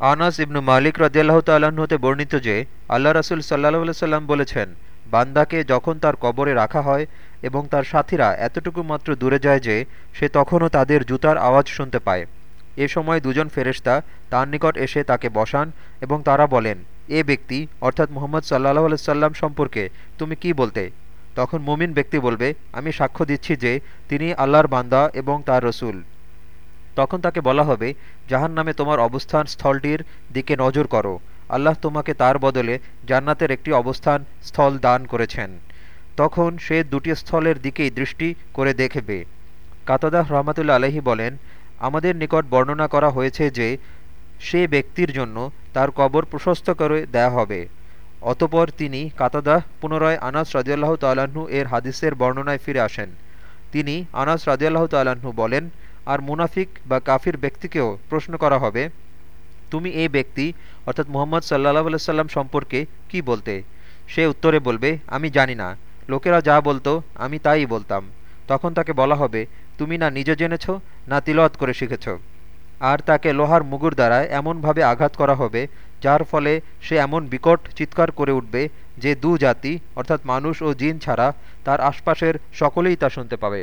আনাস ইবনু মালিক রদিয়াল্লাহ তাল্লাহ্ন হতে বর্ণিত যে, আল্লাহ রাসুল সাল্লাহ সাল্লাম বলেছেন, বান্দাকে যখন তার কবরে রাখা হয় এবং তার সাথীরা এতটুকু মাত্র দূরে যায় যে, সে তখনও তাদের জুতার আওয়াজ শুনতে পায়। এ সময় দুজন ফেরেশতা তার নিকট এসে তাকে বসান এবং তারা বলেন, এ ব্যক্তি, অর্থাৎ মোহাম্মদ সাল্লাহ সাল্লাম সম্পর্কে তুমি কি বলতে? তখন মুমিন ব্যক্তি বলবে, আমি সাক্ষ্য দিচ্ছি যে, তিনি আল্লাহর বান্দা এবং তার রসুল। তখন তাকে বলা হবে জাহান নামে তোমার অবস্থান স্থলটির দিকে নজর করো। আল্লাহ তোমাকে তার বদলে জান্নাতের একটি অবস্থান স্থল দান করেছেন। তখন সে দুটি স্থলের দিকেই দৃষ্টি করে দেখবে। কাতাদাহ রহমাতুল্লা আলহি বলেন, আমাদের নিকট বর্ণনা করা হয়েছে যে, সে ব্যক্তির জন্য তার কবর প্রশস্ত করে দেয়া হবে। অতপর তিনি কাতাদাহ পুনরায় আনাস রাজিয়াল্লাহ তাল্লাহ্ন এর হাদিসের বর্ণনায় ফিরে আসেন। তিনি আনাস রাজিয়াল্লাহ তাল্লাহ্ন বলেন আর মুনাফিক বা কাফির ব্যক্তিকেও প্রশ্ন করা হবে, তুমি এই ব্যক্তি, অর্থাৎ মুহাম্মদ সাল্লাহ সাল্লাম সম্পর্কে কি বলতে? সে উত্তরে বলবে, আমি জানি না। লোকেরা যা বলতো, আমি তাই বলতাম। তখন তাকে বলা হবে, তুমি না নিজে জেনেছ, না তিলওয়াত করে শিখেছ। আর তাকে লোহার মুগুর দ্বারা এমনভাবে আঘাত করা হবে, যার ফলে সে এমন বিকট চিৎকার করে উঠবে যে দু জাতি, অর্থাৎ মানুষ ও জিন ছাড়া, তার আশপাশের সকলেই তা শুনতে পাবে।